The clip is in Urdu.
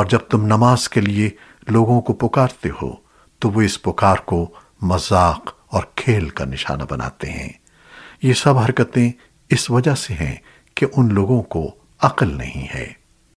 اور جب تم نماز کے لیے لوگوں کو پکارتے ہو، تو وہ اس پکار کو مذاق اور کھیل کا نشانہ بناتے ہیں۔ یہ سب حرکتیں اس وجہ سے ہیں کہ ان لوگوں کو عقل نہیں ہے۔